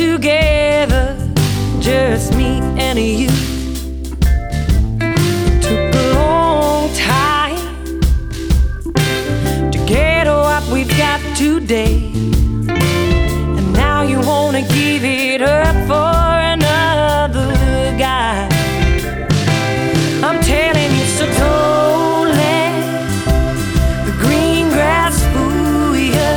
together, just me and you. Today. And now you wanna give it up for another guy. I'm telling you, so don't let the green grass fool you.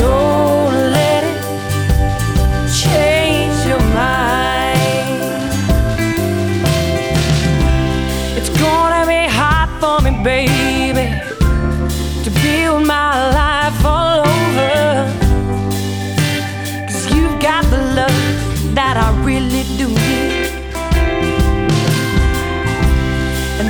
Don't let it change your mind. It's gonna be hard for me, baby, build my life all over. Cause you've got the love that I really do need. And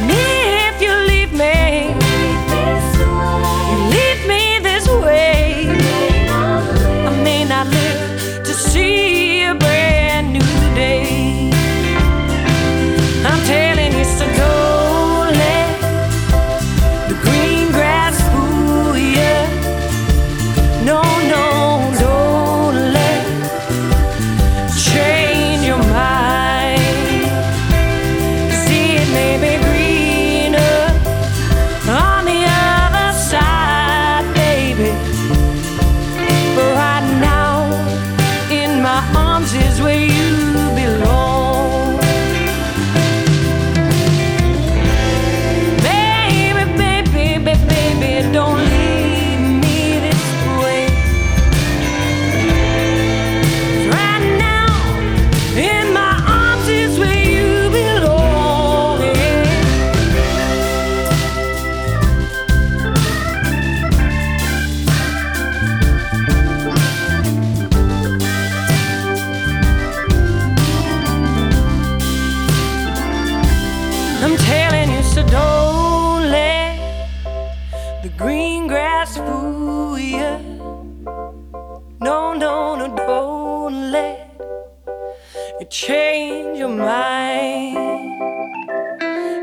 change your mind.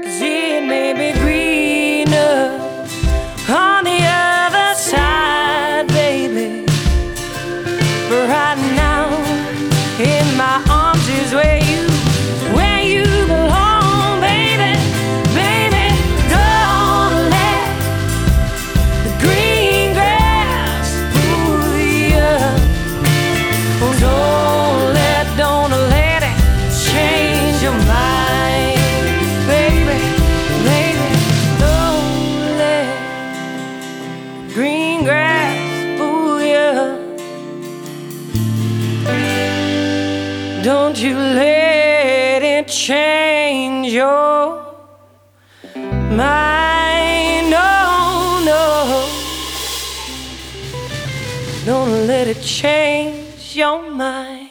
Cause it may be greener on the other side, baby. But right now, in my arms is where Don't you let it change your mind. No, no. Don't let it change your mind.